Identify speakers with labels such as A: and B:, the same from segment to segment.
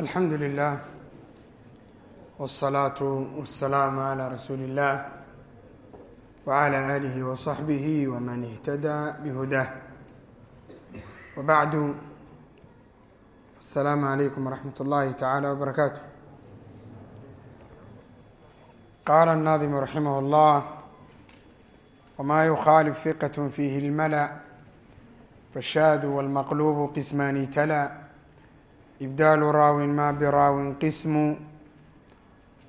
A: alxamdu lilah wالsalaatu wasalaamu calaa rasuuli اllah wcala aalihi wasaxbihi wman ihtadaa bihudah wabacdu asalaamu calaykum waraxmat اllahi tacaala wbarakaatu qaala الnaadimu raximah اllah wma yukhaalif fiqat fiihi اlmala fashaadu wاlmaqlubu qismaani tala ibdaalu raawin ma biraawin qismu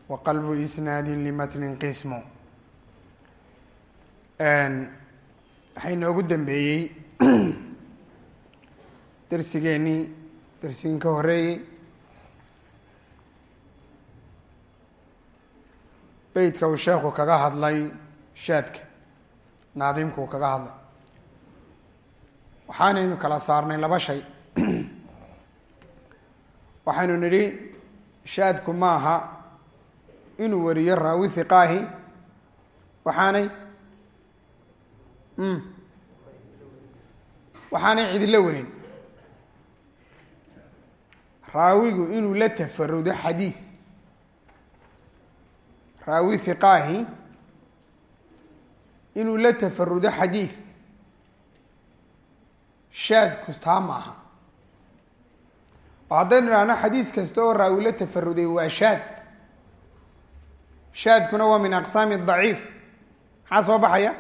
A: wa qalbu isnaadin limatnin qismu waxay noogu dambeeyey darsigeennii darsigan ka horeeyey beytka uu sheekhu kaga hadlay shaadka naadimku uu kaga hadlay waxaanaynu kala saarnay laba shay waxaynu nidhi shaadku maaha inuu wariyo raawi hiqaahi waxaanay waxaanay cidilo warin. Raawigu inuu la tafarudo xadiid raawi hiqaahi inuu la tafarudo xadiid shaadku taa maaha oo haddaynu idhahno xadiis kasta oo raawi la tafaruday waa shaad. Shaadkuna waa min aqsaami daciif. Maxaa soo baxaya?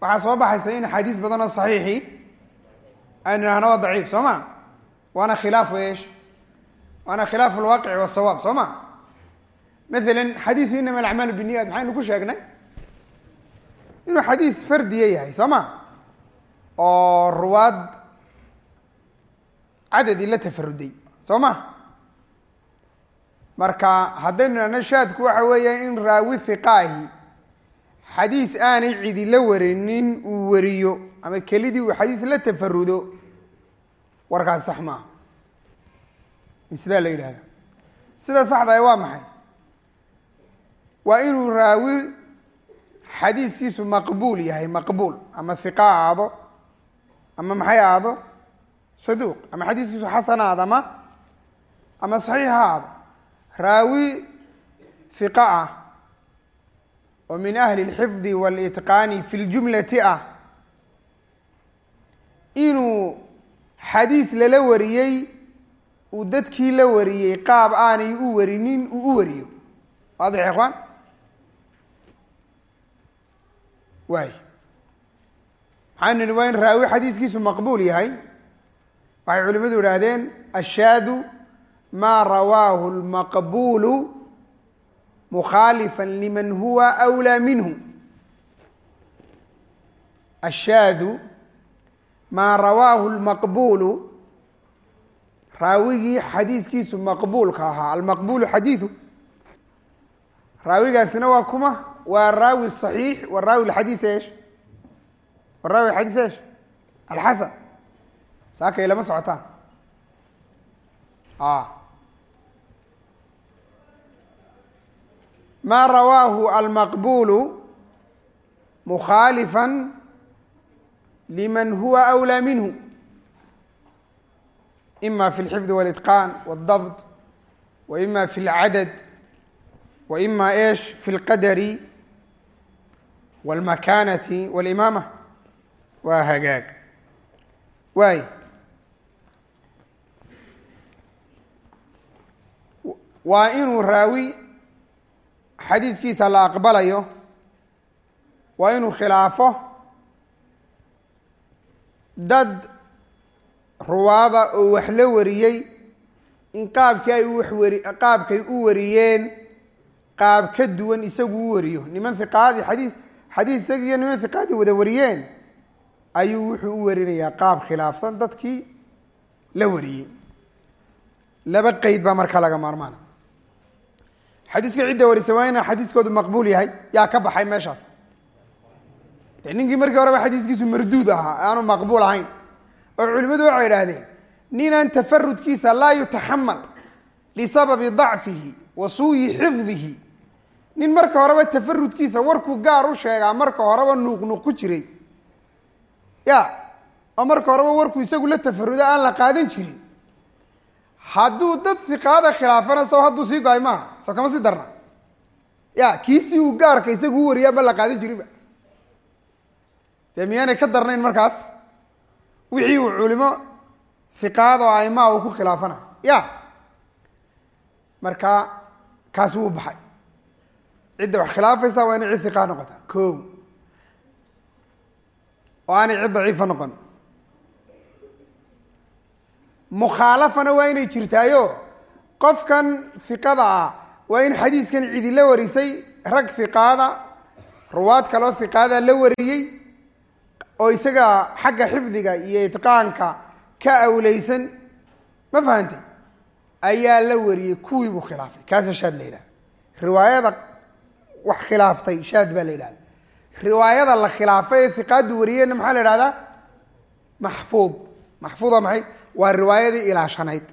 A: Waxaa soo baxaysa in axaadiis badan oo saxiixi aynu idhahno waa daciif soo ma? Waana khilaafu eesh waana khilaafu alwaaqici wasawaab soo ma? Maalan xadiis inama alacmaalu biniyat maxaynu ku sheegnay? Inuu xadiis fardiya yahay soo ma? Oo ruwaad cadadi la tafaruday soo ma? Marka haddaynu idhahno shaadku waxa weeya in raawi hiqaahi xadiis aanay cidi la warinin uu wariyo ama kelidii uu xadiis la tafarudo warkaas sax maaha sidaa la yidhahda sida saxdae waa maxay? Waa inuu raawi xadiiskiisu maqbuul yahay maqbuul ama hiqa aado ama maxay aado saduuq ama xadiiskiisu xasan aado ama ama saxiix ha aado raawi hiqa ah oo min ahli اlxifdi wاlitqaani fi ljumlati ah inuu xadiis lala wariyey uu dadkii la wariyey qaab aanay u warinin uu u wariyo waadix ikhwaan waay maxaynu nihi waa in raawi xadiiskiisu maqbuul yahay waxay culimadu idhaahdeen ashaadu ma rawaahu lmaqbuulu mukhaalifa liman huwa awlaa minhu. Ashaadu maa rawaahu lmaqbuulu raawigii xadiiskiisu maqbuulka ahaa almaqbuulu xadiidu. Raawigaasina waa kuma waa raawi صaxiix wa raawi xadiis esh wa raawi xadiis esh alxasan saakay lama socotaan ma rawaahu almaqbulu mukhaalifa liman huwa awlaa minhu ima fi اlxifdi wاlitqaan wاdabt wa ima fi اlcadad wa ima esh fi اlqadari wاlmakanati wاlimaama waa hagaag waay Waa inuu raawi xadiiskiisa la aqbalayo waa inuu khilaafo dad ruwaada oo wax la wariyey in qaabkii ay u wari qaabkay u wariyeen qaab ka duwan isagu u wariyo. Niman hiqaadii xadiis xadiis isaga iyo niman hiqaadii wada wariyeen ayuu wuxuu u warinayaa qaab khilaafsan dadkii la wariyey. Laba qeyd baa markaa laga maarmaana xadiiska cidda warisa waa inaa xadiiskoodu maqbuul yahay. Yaa ka baxay meeshaas. Ninkii markii horeba xadiiskiisu marduud ahaa aanu maqbuul ahayn. Oo culimadu waxay idhaahdeen ninaan tafarudkiisa laa yutaxamal lisababi dacfihi wa suuyi xifdihi. Nin marka horeba tafarudkiisa warkuu gaar u sheegaa marka horeba nuuqnuuq ku jiray. Ya oo marka horeba warkuu isagu la tafaruda aan la qaadan jirin. Hadduu dad siqaada khilaafana sow hadduu sii go'ay maaha soo kama sii darna. Ya kiisii uu gaarka isagu u wariyaa ba la qaadan jiriba. Dee miyaanay ka darnayn markaas? Wixii uu culimo fiqaada oo aimaa uu ku khilaafana. Ya marka kaasi wuu baxay. Cidda wax khilaafaysa waa inay cid fiqaa noqota ko oo aanay cid daciifa noqon. Mukhaalafana waa inay jirtaayo. Qofkan fiqada ah waa in xadiiskan cidi la warisay rag fiqaada ruwaad kaloo fiqaada la wariyey oo isaga xagga xifdiga iyo itqaanka ka awleysan ma fahantay ayaa la wariyey kuwii buu khilaafay. Kaasa shaad la yidhahda riwaayada wax khilaaftay shaad baa la yidhahda riwaayada la khilaafay ee hiqaadu wariyeenna maxaa la yidhahdaa maxfuud. Maxfuud waa maxay? Waa riwaayadii ilaashanayd.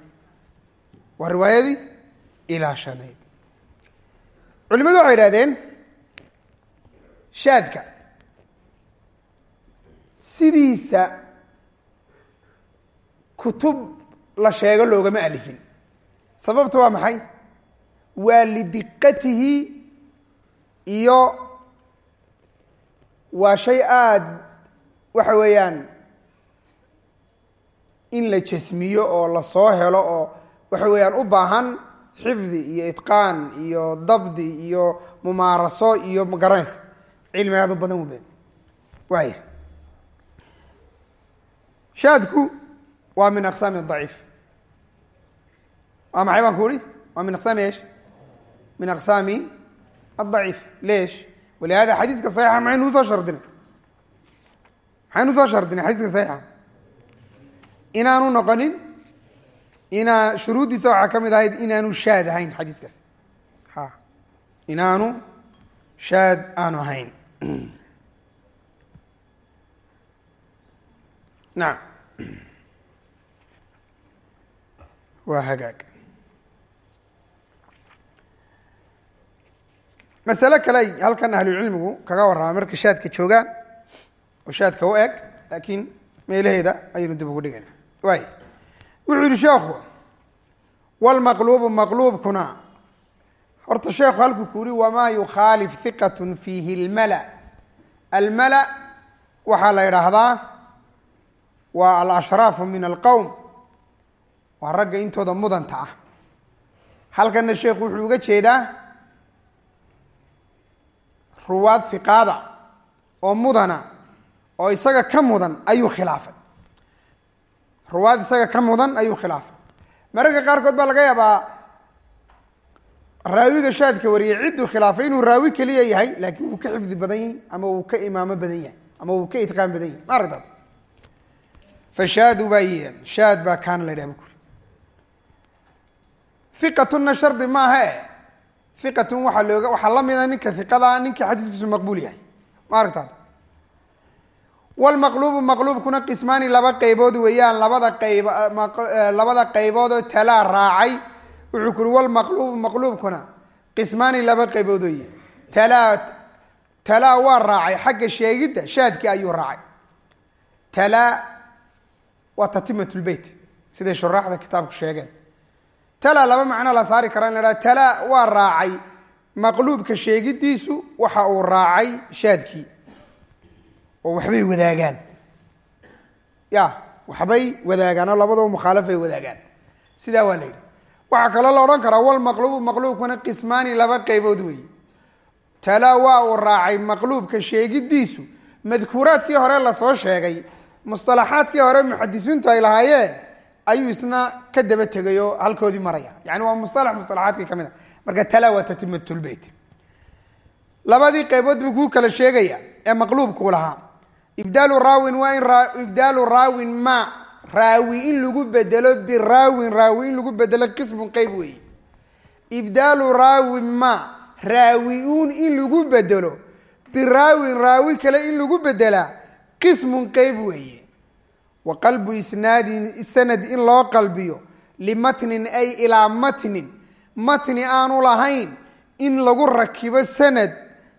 A: Waa riwaayadii ilaashanayd culimadu waxay idhahdeen shaadka. Sidiisa kutub la sheego loogama alifin. Sababta waa maxay? Waa lidiqatihi iyo waa shay aada waxa weeyaan in la jasmiyo oo la soo helo oo waxa weeyaan u baahan xifdi iyo itqaan iyo dabdi iyo mumaaraso iyo magaranaysa cilmi aada u badan wubeen waaya shaadku waa min aqsaami daciif. Waa maxay baan ku uhi? Waa min aqsaami esh min aqsaami adaciif leesh. Walihada xadiiska saxiixa maxaynu u soo shardinay maxaynu u soo shardinay xadiiska saxiixa? Inaanu noqonin inaa shuruuddiisa waxaa ka mid ahayd inaanu shaad ahayn xadiiskaas. Ha. Inaanu shaad aanu ahayn. Nacam waa hagaag. Masale kale ay halkan ahlucilmigu kaga warrama marka shaadka joogaan oo shaadka u eg laakiin meelaheeda ayaynu dib ugu dhigayna waay wuxuu yihi sheekhu wlmaqluubu maqluubkuna. Horta sheekhu halkuu ku yihi wamaa yukhaalif hiqat fiihi lmala almala waxaa la idhaahdaa waa alashraafu min alqowm waa ragga intooda mudanta ah. Halkanna sheekhu wuxuu uga jeedaa ruwaad fiqaada oo mudana oo isaga ka mudan ayuu khilaafay ruwaad isaga ka mudan ayuu khilaafay. Mararka qaarkood baa laga yaabaa raawiga shaadka wariyay cidduu khilaafay inuu raawi keliya yahay laakiin wuu ka xifdi badan yahay ama wuu ka imaamo badan yahay ama wuu ka itqaan badan yahay. Ma aragtaad fashaadu baa yihiin shaad baa kaana la yidhaha bukuri hiqatunna shardi maaha e hiqatun waxaa looga waxaa la mida ninka hiqadaa ninka xadiiskiisu maqbuul yahay. Ma aragtaad wlmaqluubu maqluubkuna qismaani laba qaybood weeyaan labada qayb labada qaybood oo talaa raacay wuxuu ku uri walmaqluubu maqluubkuna qismaani laba qaybood weeye talaa talaa waa raacay xagga sheegidda shaadkii ayuu raacay talaa waa tatimat lbeyt siday shuraaxda kitaabku sheegeen talaa laba macno la saari karaa in la talaa waa raacay maqluubka sheegidiisu waxa uu raacay shaadkii oo waxbay wadaagaan. Ya waxbay wadaagaan oo labadaba mukhaalafay wadaagaan. Sidaa waa la yidhi. Waxaa kaloo la odhan karaa walmaqluubu maqluubkuna qismaani laba qaybood weeye talaa waa uu raacay maqluubka sheegidiisu. Madkuuraadkii hore la soo sheegay musطalaxaadkii hore muxadisiintu ay lahaayeen ayuu isna ka daba tegay oo halkoodii maraya. Yani waa musalax musalaxaadkii ka mid a marka talaa waa tatimatulbeyt labadii qaybood buu kuu kala sheegaya ee maqluubkuu lahaa ibdaalu raawin waa in ibdaalu raawin ma. Raawi in lagu bedelo biraawin raawi in lagu bedelo qismun qeyb weeye. Ibdaalu raawin ma. Raawi-uun in lagu bedelo biraawin raawi kale in lagu bedelaa qismun qeyb weeye. Wa qalbu isnaadin sanad in loo qalbiyo. Limatnin ay ilaa matnin. Matni aanu lahayn in lagu rakibo sanad.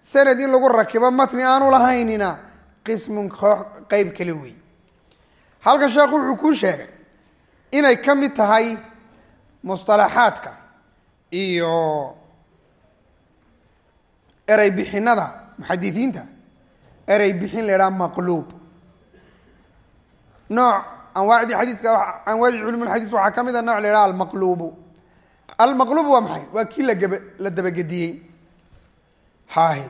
A: Sanad in lagu rakibo matni aanu lahaynina qismun koox qeyb kale weeye halka sheekhu wuxuu kuu sheegay inay ka mid tahay musطalaxaadka iyo erey bixinada muxadisiinta erey bixin la idhaha maqluub. Nooc anwaacdii xadiiska anwaacdii culum xadiis waxaa ka mid a nooc la idhaha almaqluubu. Almaqluub waa maxay? Waa kii lagaba la dabagediyey hahi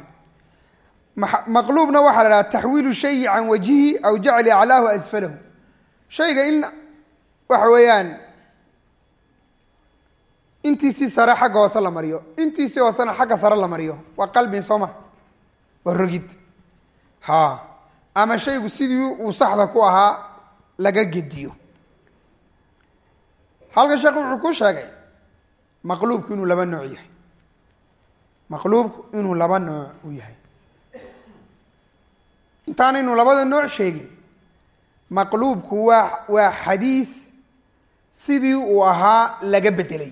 A: maqluubna waxaa la dhaha taxwiilu shayi can wajhihi aw jacli aclaahu asfalahu. Shayga in waxa weeyaan intiisii sare xagga hoose la mariyo intiisii hoosena xagga sare la mariyo waa qalbi soo ma waa rogid. Ha ama shaygu sidii uu saxda ku ahaa laga gediyo. Halkan sheekh wuxuu ku sheegay maqluubku inuu laba nooc yahay. Maqluubku inuu laba nooc u yahay intaanaynu labada nooc sheegin. Maqluubku waa waa xadiis sidii uu ahaa laga bedelay.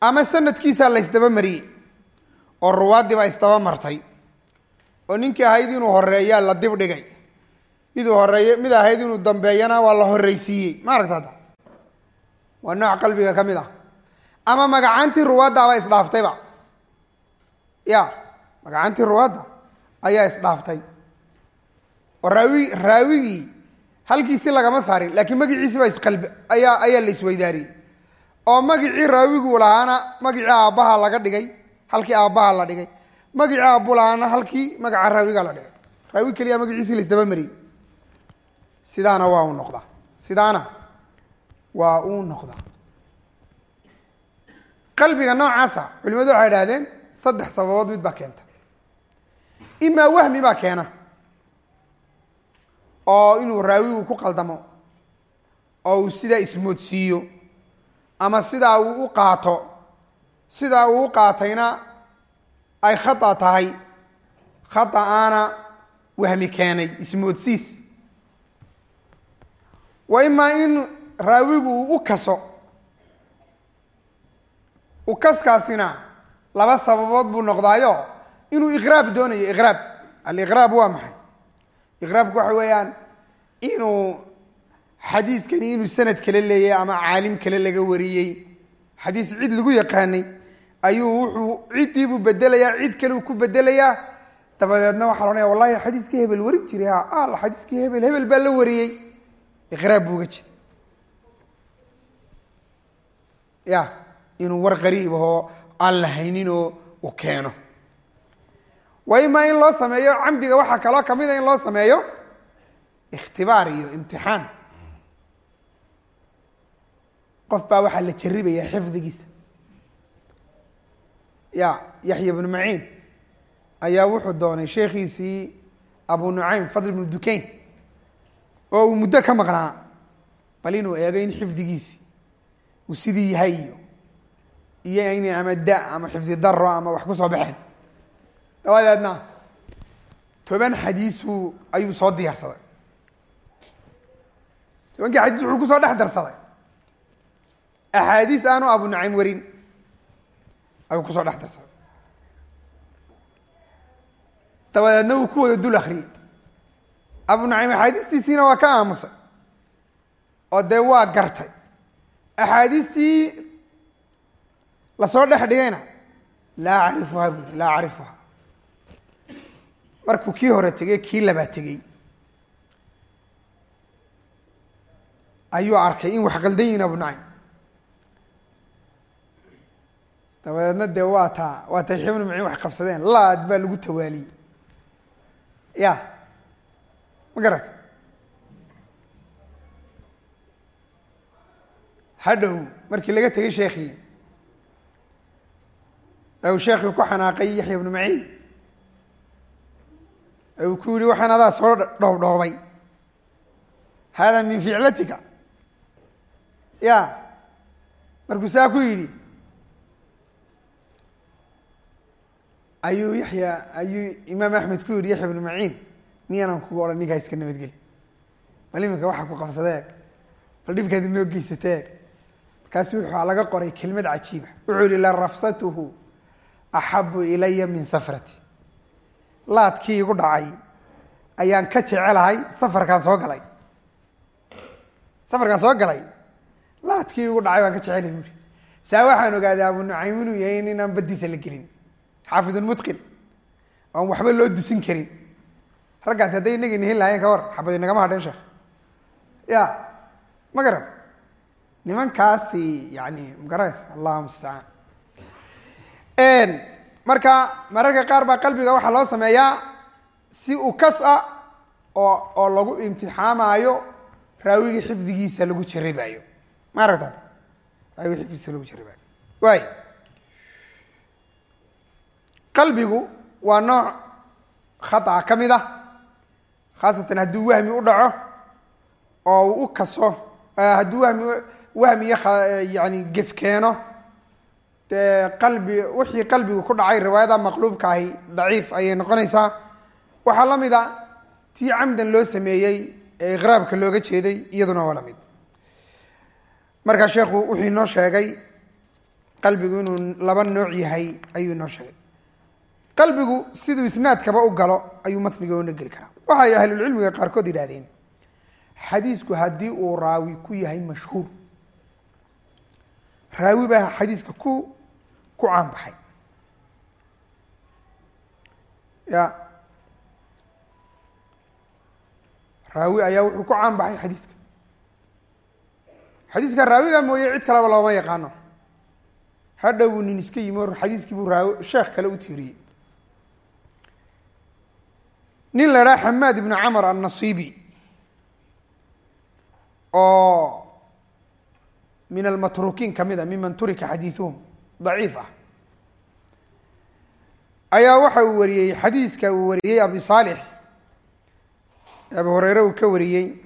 A: Ama sanadkiisaa la ysdaba mariyey oo ruwaaddii baa isdaba martay. Oo ninkii ahayd inuu horeeyaa la dib dhigay. Miduu horeeye mid ahayd inuu dambeeyana waa la horreysiiyey ma aragta hadda? Waa nooc qalbiga ka mid ah. Ama magacaantii ruwaaddaabaa isdhaaftayba. Ya magacaantii ruwaadda ayaa isdhaaftay. Oo raawi raawigii halkiisi lagama saarin laakiin magiciisi baa isqalb ayaa ayaa la isweydaariyey. Oo magicii raawiguu lahaana magicii aabbaha laga dhigay halkii aabbaha la dhigay. Magicii aabbu lahaana halkii magaca raawiga la dhigay. Raawi keliya magaciisii la isdaba mariyey sidaana waa uu noqdaa. Sidaana waa uu noqdaa. Qalbiga noocaasa culimadu waxay idhahdeen saddex sababood mid baa keenta imaa wahmi baa keena. Oo inuu raawigu ku qaldamo. Oo uu sidaa ismoodsiiyo. Ama sidaa uu u qaato. Sidaa uu u qaatayna ay khata tahay. Khata-aana wahmi keenay ismoodsiis. Wa imaa in raawigu uu u kaso. U kaskaasina laba sababood buu noqdaayo inuu iqraab doonayo iqraab. Aliqraab waa maxay? Iqraabku waxa weeyaan inuu xadiiskani inuu sanad kale leeyahay ama caalim kale laga wariyey. Xadiis cid lagu yaqaanay ayuu wuxuu ciddiibuu bedelayaa cid kale uu ku bedelayaa. Dabadeedna waxaa la odhanaya wallahi xadiiskii hebel wari jiray ha al xadiiskii hebel hebel baa la wariyey. Iqraab buu uga ya inuu war qariib ahoo aan la hayninoo uu keeno wa imaa in loo sameeyo? Camdiga waxaa kaloo ka mid a in loo sameeyo? Ikhtibaar iyo imtixaan. Qof baa waxaa la jaribaya xifdigiisa. Ya yaxya bnu maciin ayaa wuxuu doonay sheekhiisii abu nucaym fadl ibnu dukayn oo uu muddo ka maqnaa bal inuu eego in xifdigiisi uu sidii yahay iyo iyo inay ama da ama xifdi daro ama wax ku soo baxeen dabadeedna toban xadiisu ayuu soo diyaarsaday. Tobankii xadiis wuxuu ku soo dhex darsaday. Axaadiis aanu abu nucaym warin ayuu ku soo dhex darsaday. Dabadeedna uu ku wada dul akriyey abu nucaym axaadiistiisiina waa ka aamusay. Oo dee waa gartay. Axaadiistii la soo dhex dhigayna laa acrifuha bu yidhi laa acrifuha markuu kii hore tegey kii labaa tegey ayuu arkay in wax qaldan yihiin abu dabadeedna dee waa taa waa tay xibnu maciin wax qabsadeen. Laad baa lagu tawaaliyey. Ya ma garata hadhow markii laga tegay sheekhii u sheekhii ku xanaaqay yaxya bnu maciin uu ku yihi waxaan adaa soo dhoobdhoobay hada min ficlatika. Ya. Markuu saa ku yidhi ayuu yaxya ayuu imaam axmed ku yidhi yaxya bnu maciin miyaanaan kugu odhan ninkaa iska nabadgeli bal iminka waxa ku qabsadee? Bal dhibkaad inoo geysatee? Markaasu wuxuu laga qoray kelmad cajiiba wuxuu yihi la rafsatuhu axabu ilaya min safrati laadkii igu dhacay ayaan ka jecelahay safarkaan soo galay. Safarkaan soo galay laadkii ugu dhacay baan ka jecel buuri saa waxaan ogaaday abu nucaym inuu yahay inaan badiisa la gelin xaafidun mutqin oon waxba loo dusin karin. Raggaasi hadday inagii nihin lahayen ka war xabadi nagama hadheen sheekh. Ya ma garad? Nimankaasi yani magaras allahu mustacaan marka mararka qaar baa qalbiga waxaa loo sameeyaa si u kas a oo oo lagu imtixaamaayo raawigii xifdigiisa lagu jaribaayo ma aragtaad? Raawigi xifdigiisa lagu jaribaayo waay. Qalbigu waa nooc khata ka mid ah khaasatan hadduu wahmi u dhaco oo uu u kaso hadduu wahmi wahmi iyo yani gef keeno dee qalbi wixii qalbigu ku dhacay riwaayada maqluubka ahi daciif ayay noqonaysaa. Waxaa la mid a tii camdan loo sameeyey ee iqraabka looga jeeday iyaduna waa la mid. Markaa sheekhu wuxuu inoo sheegay qalbigu inuu laba nooc yahay ayuu inoo sheegay. Qalbigu siduu isnaadkaba u galo ayuu matniga una geli karaa. Waxay ahlulcilmiga qaarkood yidhahdeen xadiisku haddii uu raawi ku yahay mashhuur. Raawi baa xadiiska ku ku caanbaxay ya. Raawi ayaa wuxuu ku caanbaxay xadiiska. Xadiiska raawiga mooye cid kaleba looma yaqaano. Hadhow buu nin iska yimi or xadiiskii buu raawi sheekh kale u tiiriyey. Nin la idhaha xamaad ibnu camar annasiibi oo min almatruukiin ka mid a miman turika xadiiuhum daciif ah. Ayaa waxa uu wariyey xadiiska uu wariyey abi saalix. Abu hureyre uu ka wariyey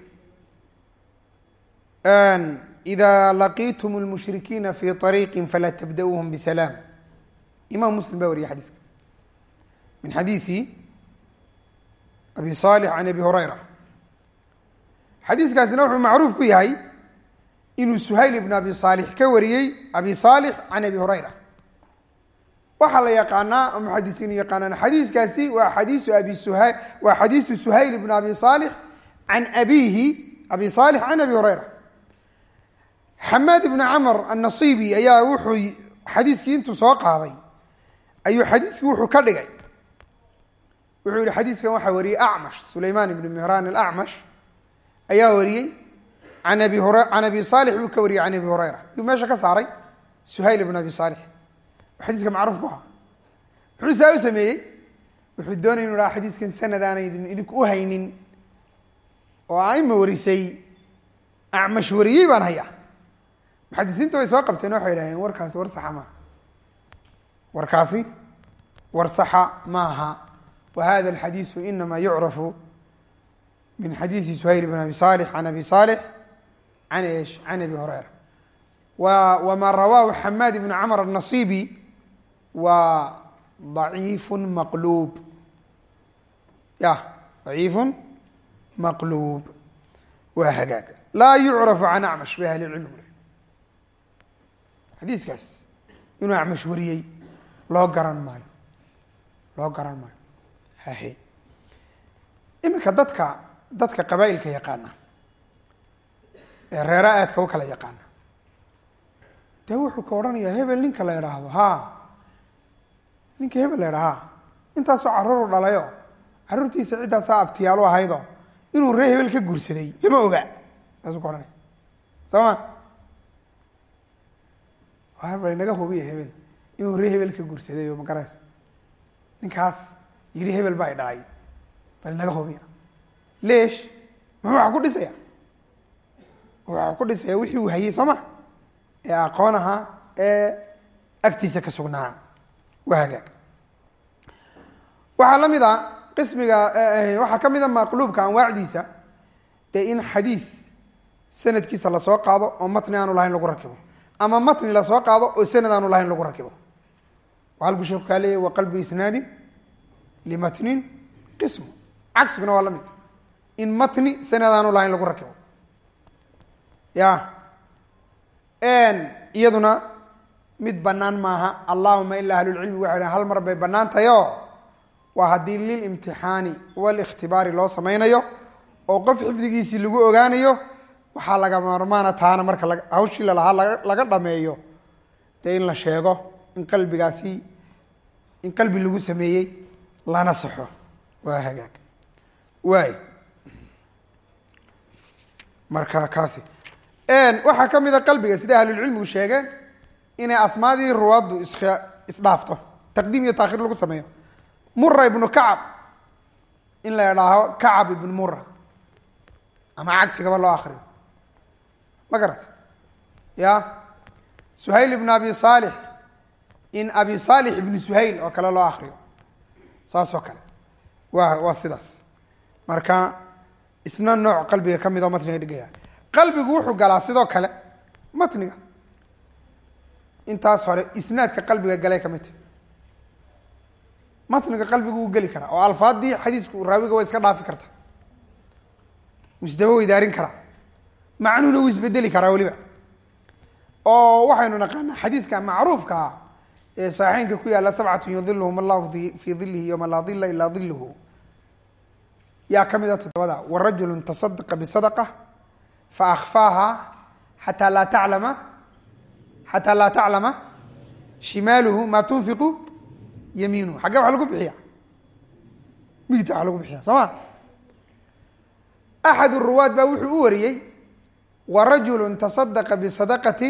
A: ida laqiitum lmushrikiina fi ariiqi falaa tabda'uuhum bisalaam. Imam muslim baa wariyey xadiiska. Min xadiisi abi saalix can abi hureyra xadiiskaasina wuxuu macruuf ku yahay inuu suhayl ibn abi saalix ka wariyey abi saalix can abi hureyra waxaa la yaqaanaa oo muxadisiinu yaqaanaan xadiiskaasi waa xadiisu abi suha waa xadiisu suhayl ibn abi saalix can abiihi abi saalix can abi hureyra xamaad ibnu camr annasiibi ayaa wuxuu xadiiskii intuu soo qaaday ayuu xadiiskii wuxuu ka dhigay. Wuxuu yihi xadiiskan waxaa wariyey acmash sulaymaan ibnu mihraan alacmash ayaa wariyey an abi saalix buu ka wariyey can abi hureyra yuu meesha ka saaray suhayl ibn abi saalix xadiiska macruuf ku ahaa muxuu saa u sameeyey wuxuu doonay inu dhaha xadiiskan sanad aanay idinku u haynin oo aima warisay acmash wariyey baan hayaa muxadisiinta way soo qabteen waxay idhaheen warkaasi war saxa maaha warkaasi war saxa maaha wa hada alxadiisu inama yucrafu min xadiisi suhayl ibn abi saalix can abi saalix can esh can abi hureyra wa wama rawaahu xamaad ibnu camr annasiibi waa daciifun maqluub ya daciifun maqluub waa hagaag laa yucrafu can acmash bay ahlilcilmigu leh xadiiskaas inuu acmash wariyey loo garan maayo loo garan maayo hahe iminka dadka dadka qabaa'ilka yaqaana reera aadka u kala yaqaana. Dee wuxuu ka odhanayaa hebel ninka la idhaahdo ha. Ninka hebel la idhaha ha. Intaasoo carruuru dhalayo carruurtiisa ciddaasaa abtiyaalu ahaydo inuu ree hebel ka guursaday lama oga. Saasuu ka odhanaya soo ma? Bal naga hubiya hebel inuu ree hebel ka guursaday oo magaraysa ninkaas yidhi hebel baa i dhalay bal naga hubiya. Leesh muxuu wax ku dhisaya wuxuu ku dhisaya wixii uu hayey soo ma? Ee aqoon ahaa ee agtiisa ka sugnaa. Waa hagaag. Waxaa la mid a qismiga waxaa ka mid a maqluubka anwaacdiisa dee in xadiis sanadkiisa la soo qaado oo matni aanu lahayn lagu rakibo. Ama matni la soo qaado oo sanad aanu lahayn lagu rakibo. Waa halkuu sheeku kaa leeyahy wa isnaadin limatnin qismu. Cagsiguna waa la mid. In matni sanad aanu lahayn lagu rakibo ya iyaduna mid banaan maaha. Allahuma ilaa ahlulcilmi waxay dhahen hal mar bay bannaan tahay oo? Waa haddii lilimtixaani walikhtibaari loo samaynayo oo qof xifdigiisii lagu ogaanayo waxaa laga maarmaana taana marka la hawshii lalahaa laga dhameeyo. Dee in la sheego in qalbigaasi in qalbi lagu sameeyey lana saxo. Waa hagaag. Waay. Marka kaasi waxaa ka mida qalbiga sida ahlulcilmigu sheegeen inay asmaadii ruwaaddu is isdhaafto. Taqdiim iyo taakhiir lagu sameeyo. Mura ibnu kacab in la idhaaho kacab ibnu mura ama cagsigaba loo akriyo ma garata ya? Suhayl ibnu abi saalix in abi saalix ibnu suhayl oo kale loo akriyo saas oo kale. Wa waa sidaas. Marka isna nooc qalbiga ka mid oo matniga dhigaya qalbigu wuxuu galaa sidoo kale matniga. Intaas hore isnaadka qalbiga galay ka mid. Tahy matniga qalbigu wuu geli karaa oo alfaadii xadiisku raawiga waa iska dhaafi karta wuu isdaba weydaarin karaa. Macnuhuna wuu isbedeli karaa weliba. Oo waxaynu naqaanaa xadiiska macruufka ah ee saxiixeynka ku yaalla sabcatun yudiluhum allahu fii dilihi yowma laa dila ilaa diluhu yaa ka mid a toddobada warajulu tasadaqa bisadaqa faakfaaha xataa laa taclama xataa laa taclama shimaaluhu maa tunfiqu yamiinuhu xaggee wax lagu bixiya midigta wax lagu bixiya soo ma axad ruwaad baa wuxuu u wariyey warajulu tasadaqa bisadaqati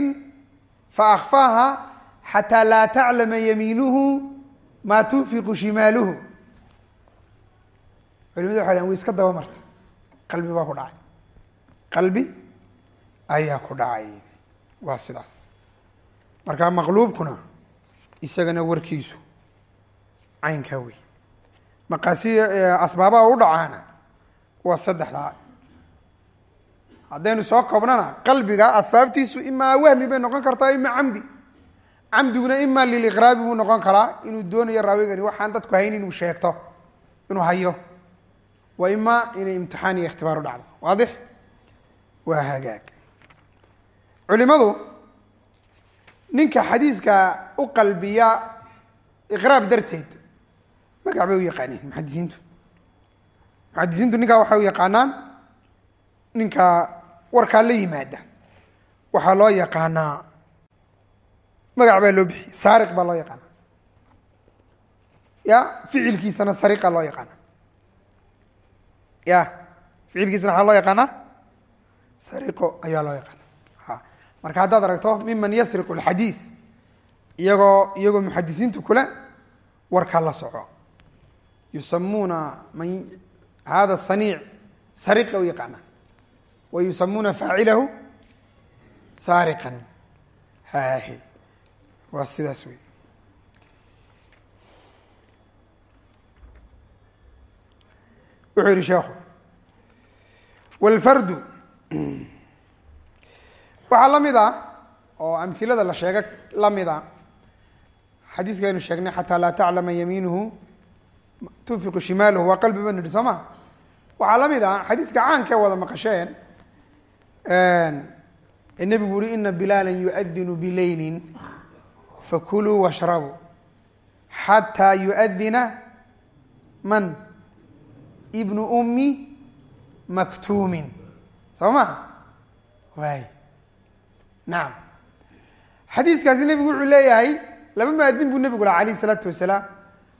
A: faakfaaha xataa laa taclama yamiinuhu maa tunfiqu shimaaluhu culimadu waxay dhahen way iska daba marta qalbi baa ku dhacay qalbi ayaa ku dhacay. Waa sidaas. Marka maqluubkuna isagana warkiisu caynkaa wey maqaasi asbaabaha u dhacaana waa saddexdaa haddaynu soo koobnana qalbiga asbaabtiisu imaa wahmi bay noqon kartaa ima camdi. Camdiguna ima liliqraabi buu noqon karaa inuu doonayo raawigani waxaan dadku hayn inuu sheegto inuu hayo. Wa ima inay imtixaan iyo ikhtibaar u dhacdo. Waadix waa hagaag. Culimadu ninka xadiiska u qalbiya iqraab darteed magac bay u yaqaaniin muxadisiintu muxadisiintu ninkaa waxay u yaqaanaan ninka warkaa la yimaada. Waxaa loo yaqaanaa magac baa loo bixiy saariq baa loo yaqaana ya ficilkiisana sariqa loo yaqaana ya ficilkiisana waxaa loo yaqaanaa sariqo ayaa loo yaqaana marka haddaad aragto miman yasriqu alxadiid iyagoo iyagoo muxadisiintu kule warkaa la soco. Yusamuuna man hada saniic sariqa u yaqaanaa wa yusamuuna faacilahu saariqan. Hahe waa sidaas wey wuxuu yihi sheekhu wlfardu waxaa la mid ah oo amhilada la sheega la mid a xadiiska aynu sheegnay xataa laa taclama yamiinuhu tunfiqu shimaaluhu. Waa qalbi banu idhi soo ma? Waxaa la mid ah xadiiska caankee wada maqasheen ee nebigu uhi ina bilaala yuadinu bilaynin fakuluu washrabuu xataa yuadina man? Ibnu ummi maktuumin soo ma waay nacam xadiiskaasi nebigu wuxuu leeyahay laba muadin buu nebigu laha alayh isalaatu wasalaam.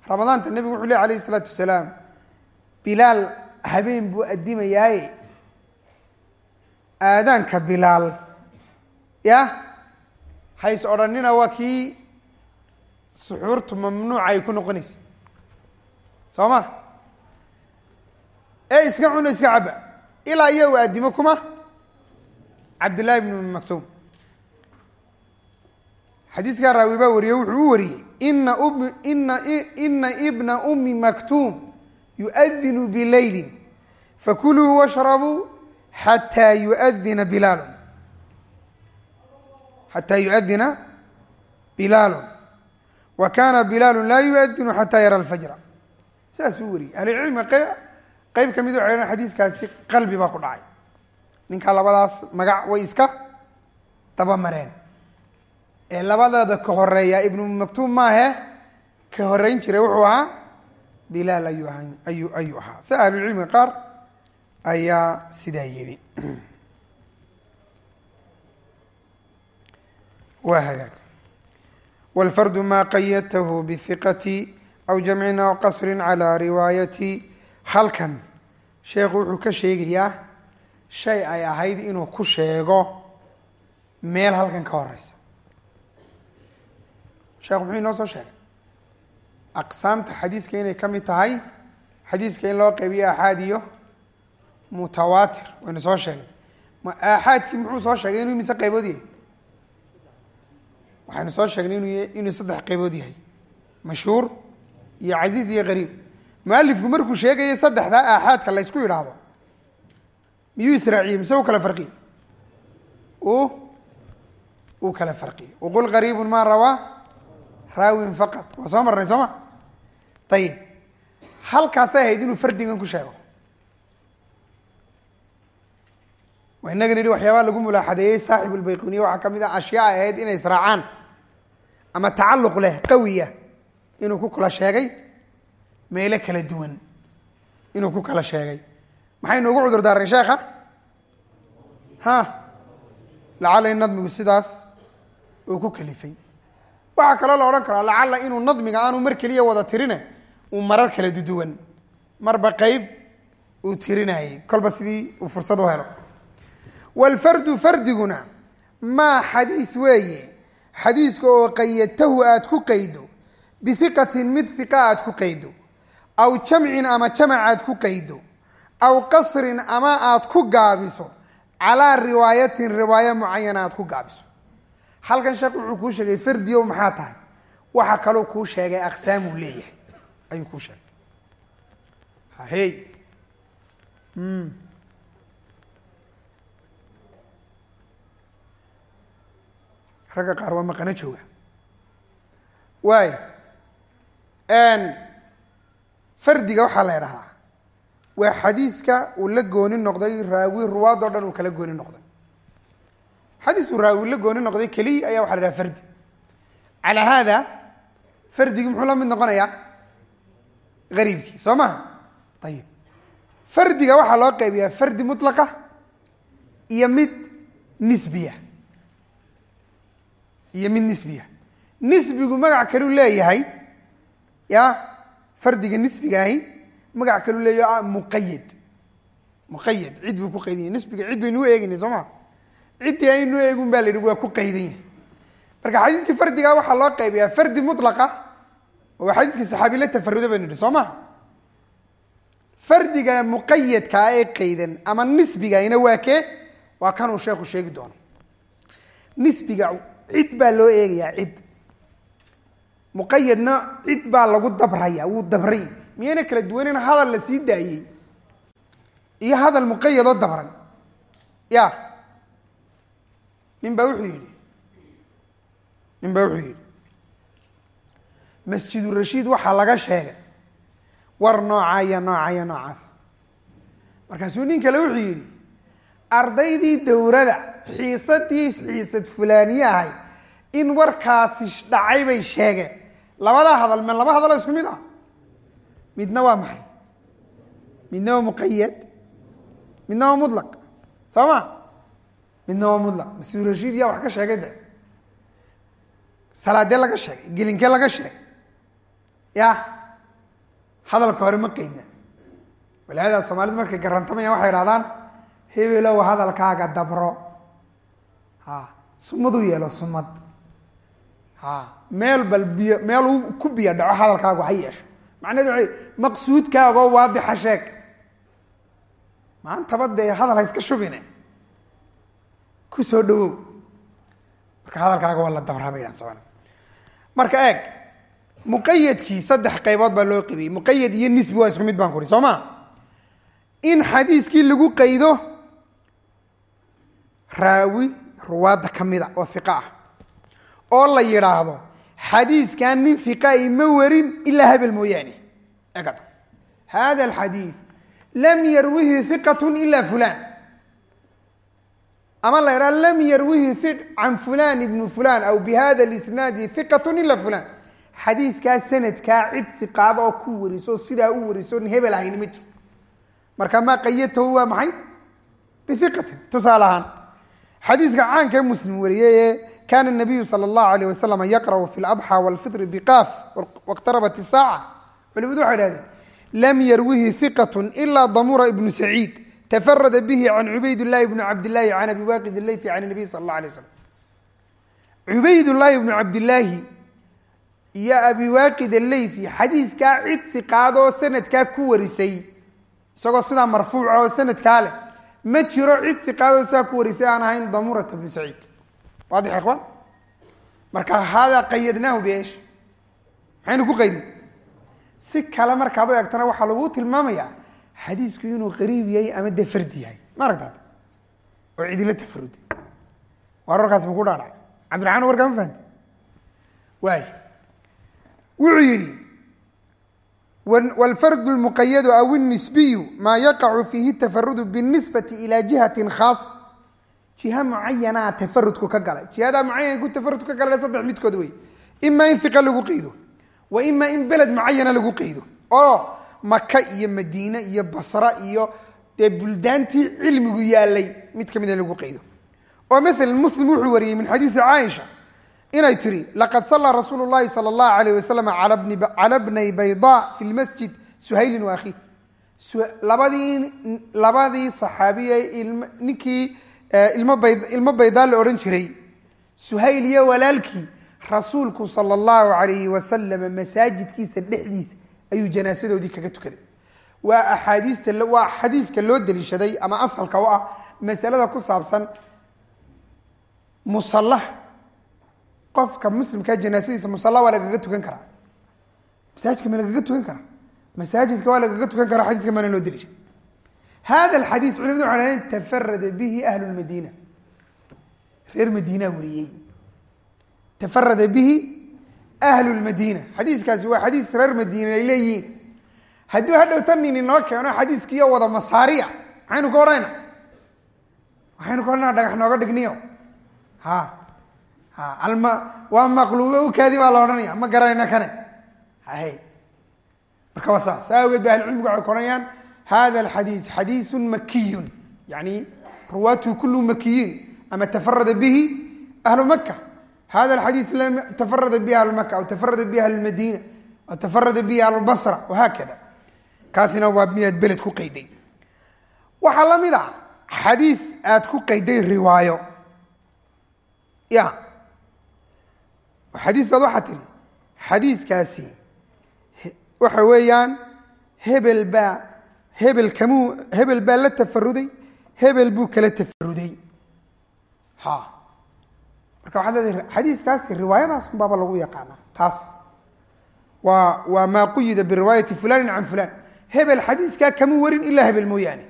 A: Ramadaanta nebigu wuxuu leeyahy alayh isalaatu wasalaam. Bilaal habeen buu addimayaaye. Aadaanka bilaal. Ya? Hays odhanina waa kii suxuurtu mamnuuca ay ku noqonaysa. Soo ma ee iska cuna iska caba ilaa iyo u addimo kuma. Cabdillahi bn umi maktuum. Xadiiskaa raawi baa wariyey wuxuu u wariyey ina ina ina ibna umi maktuum yuadinu bilaylin fakuluu washrabuu xataa yuadina bilaalu xataa yuadina bilaalu wa kana bilaalu laa yuadinu xataa yara alfajra. Saasuu wariyey. Ahlucilmiga qayb ka mid oo xadiiskaasi qalbi baa ku dhacay. Ninkaa labadaas magac way iska daba mareen ee labadada ka horreeya ibnu maktuum maahe ka horeyn jiray wuxuu ahaa bilaal ayuu aha ayuu ayuu ahaa. Si ahlulcilmiga qaar ayaa sidaa yidhi. Waa hagaag. Wlfardu ma qayadtahu bihiqati aw jamcin aw qasrin calى riwaayati halkan sheekhu wuxuu ka sheegayaa shay ay ahayd inuu ku sheego meel halkan ka horeysa. Sheekhu muxuu inoo soo sheegay? Aqsaamta xadiiska inay ka mid tahay xadiiska in loo qeybiyo aaxaad iyo mutawaatir waynu soo sheegnay ma aaxaadkii muxuu soo sheegay inuu imise qaybood yahay? Waxaynu soo sheegnay inu inuu saddex qaybood yahay. Mashhuur iyo casiiz iyo qariib mualifku markuu sheegayay saddexdaa aaxaadka la ysku yidhaahdo miyuu israaciyey? Mise u kala farqiyey? U uu kala farqiyey. Waqul qariibu ma rawaa? Raawin faqad waa soo marnay soo ma? Ayib halkaasay ahayd inuu fardigan ku sheego. Waa inaga nidhi waxyaabaa lagu mulaaxadeeyey saaxib lbayquniya waxaa ka mid ah ashyaa ay ahayd inay israacaan ama tacalluq leh qawiya inuu ku kala sheegay meelo kala duwan inuu ku kala sheegay. Maxay noogu cudur daaray sheekha? Ha? Lacala in nadmigu sidaas uu ku kalifay. Waxaa kaloo la odhan karaa lacala inuu nadmiga aanu mar keliya wada tirine uu marar kala duduwan marba qeyb uu tirinayay kolba sidii uu fursad u helo. Wlfardu fardiguna maa xadiis weeye. Xadiiska oo qayadtahu aada ku qaydo bihiqatin mid hiqa aad ku qaydo aw jamcin ama jamac aad ku qaydo aw qasrin ama aad ku gaabiso calaa riwaayatin riwaayo mucayana aad ku gaabiso. Halkan sheekh wuxuu kuu sheegay fardio maxaa tahay? Waxa kaloo kuu sheegay aqsaamuu leeyahay. Ayuu kuu sheegay. Hahey ragga qaar waa maqano jooga. Waay fardiga waxaa la ydhahaa waa xadiiska uu la gooni noqday raawi ruwaadoo dhan uu kala gooni noqday. Xadiis uu raawi la gooni noqday keliya ayaa waxa la dhaha fardi. Calaa haada fardigii muxuu la mid noqonayaa? Gariibkii soo maha ayib fardiga waxaa loo qeybiyaa fardi mutlaqa iyo mid nisbiya. Iyo mid nisbiya. Nisbigu magac kaluu leeyahay ya fardiga nisbiga ahi magac kaluu leeyahay muqayad muqayad cid buu ku qaydan yahy nisbiga cid baynu u eegeynay soo maa ciddii aynuu eegun baa la yihi waa ku qaydan yahay. Marka xadiiskii fardiga waxaa loo qaybiyaa fardi mutlaqa oo xadiiskii saxaabi la tafaruda baynu yihi soo maha fardiga muqayadkaa ee qaydan ama nisbigayna waa kee? Waa kanuu sheekhu sheegi doono. Nisbiga cid baa loo eegayaa cid muqayadna cid baa lagu dabraya wuu dabray. Miyayna kala duwaneyn hadal la sii daayey? Iyo hadal muqayadoo dabran. Ya. Nin baa wuxuu yidhi. Nin baa wuxuu yidhi. Masjidurashiid waxaa laga sheegay. War noocaa iyo noocaas. Markaasuu nin kale wuxuu yidhi ardaydii dowrada xiisadii xiisad fulaaniye ahayd in warkaasi dhacay bay sheegeen labadaa hadal me laba hadaloo isku mid ah? Midna waa maxay? Midna waa muqayad midna waa mutlaq? Soo ma midna waa mutlaq. Mas'uul rashiid yaa wax ka sheegay de. Salaadee laga sheegay gelinkee laga sheegay. Ya hadalka hore ma qeydna walaada soomaalidu markay garantamayaan waxay idhahdaan hebelow hadalkaaga dabro. Ha sumadu yeelo sumad meel bal biyo meel ku biyo dhaco hadalkaagu ha yeesho. Macnahedu waay maqsuudkaagoo waadixa sheeg maantaba dee hadal ha iska shubine. Ku soo dhawow marka hadalkaaga waa la dabraa bay dhahan soomali marka eeg muqayadkii saddex qaybood baa loo qibiyey. Muqayad iyo nisbi waa isku mid baan ku uhi soo ma? In xadiiskii lagu qaydo raawi ruwaadda ka mida oo iqa ah oo la yidhaahdo xadiiskan nin iqai ma warin ilaa habel mooyaane. Hada alxadiid lam yarwihi iqatu ila fulan ama la yidhahdo lam yarwihi can fulan ibnu fulan aw bihada lisnaadi iqatu ila fulan sanadkaa cid siqaada oo ku wariso sidaa u wariso hebel ahayni ma jirto marka maa qayatahu waa maxay? Biiqatin tusaale ahaan xadiiska caanka muslim wariyey kaana nabiyu sal allahu alayh wasalam yaqra'u fi ladxى wlfitri biqaaf waqtarabat isaaca culimadu waxay hahdeen lam yarwihi iqatu ila damura ibnu saciid tafarada bihi can cubaydullahi bni cabdillaahi can abi waaqid leyfi can nabiy sal allah alay slam cubaydullaahi bnu cabdillaahi iyo abi waaqid aleyfi xadiiskaa cid siqaadoo sanadkaa ku warisay isagoo sidaa marfuuca oo sanadkaa leh ma jiro cid siqaadoo sidaa ku warisay aan ahayn damurat ibnu saciid waadix ya ikhwaan marka haadaa qayadnaahu bish maxaynu ku qaydnay si kale markaad u eegtana waxaa lagu tilmaamayaa xadiisku inuu qariib yahay ama dee fardi yahay. Ma aragtaad? Oo cidila tafarudi waar warkaas maku dhaadhacay. Cabdiraxmaan warkaa ma fahanti? Waay. Wuxuu yidhi wlfardu lmuqayadu aw nisbiyu maa yaqacu fiihi tafarudu binisbati ila jihatin khaasa jiha mucayanaa tafarudku ka galay. Jihadaa mucayanku tafarudku ka galay saddex midkood wey ima in iqa lagu qeydo wa ima in beled mucayana lagu qeydo oo maka iyo madiine iyo basra iyo dee buldaantii cilmigu yaalay mid ka mida lagu qeydo oo maala muslim wuxuu wariyey min xadiisi caaisha inay tiri laqad sallaa rasuulu llahi sala allahu alayh wasalam cala bnay bayda fi lmasjid suhaylin wa akhiih labadii labadii saxaabiye ninkii ilmo baydaa la odhan jiray. Suhayl iyo walaalkii rasuulku sala allahu alayhi wasalam masaajidkiisa dhexdiisa ayuu janaasadoodii kaga tukaday. Waa axaadiista waa xadiiska loo daliishaday ama asalka u ah masalada ku saabsan musalla qofka muslimkaa janaasadiisa musalla waa lagaga tukan karaa. Masaajidka ma lagaga tukan karaa? Masaajidka waa lagaga tukan karaa? Xadiiska maana loo daliishaday hada alxadiis culimadu waxay dhahdeen tafarada bihi ahlu lmadiina reer madiinaa wariyey tafarada bihi ahlu lmadiina xadiiskaasi waa xadiis reer madiina ay leeyihiin hadduu hadhow tan nin inoo keeno xadiiskiiyo wada masaariya maxaynu ka odhanayna waxaynu ka odhanaa dhagax nooga dhigniyo ha ha alma waa maqluube ukaadi baa la odhanaya ma garanayna kane hahe marka waa saas saa awgeed ba ahlucilmigu waxay ka hada alxadiis xadiisu makiyun yani ruwaatuhu kullu makiyiin ama tafarada bihi ahlu maka hada alxadiis tafarada bihi ahlu maka aw tafarada bihi ahlu lmadiina aw tafarada bihi ahlu basra wahaakada kaasina waa midaad beled ku qayday waxaa la mid a xadiis aad ku qayday riwaayo ya xadiis baad waxaa tiri xadiiskaasi waxa weeyaan hebel baa hebel kamuu hebel baa la tafaruday hebel buu kala tafaruday. Ha. Marka waxaad leedahay xadiiskaasi riwaayadaas unbaaba lagu yaqaanaa. Taas. Waa waa maa quyida biriwaayati fulanin can fulan hebel xadiiskaa kamuu warin ilaa hebel mooyaane.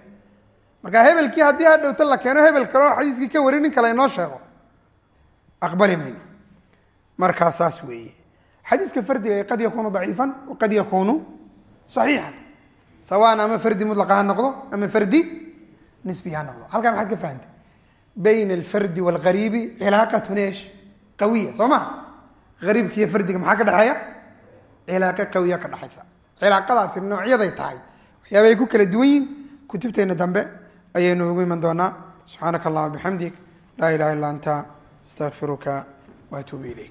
A: Marka hebelkii haddii hadhowta la keeno hebel kale xadiiskii ka warin nin kale inoo sheego. Aqbali mayno markaa saas weeye. Xadiiska fardiga qad yakuunu daciifan waqad yakuunu saxiixan sawaan ama fardi mudlaqa ha noqdo ama fardi nisbi ha noqdo halkaa maxaad ka fahantay bayna alfardi waalghariibi cilaaqatun eesh qawiya soo ma hariibka iyo fardiga maxaa ka dhexeeya cilaaqo qawiya ka dhexaysa cilaaqadaasi noocyaday tahay waxyaaba ku kala duwan yihiin kutubteenna dambe ayaynu ugu iman doonaa subxaanaka allahuma bixamdig laa ilaha illa anta astaqfiruka waatuubu ilayk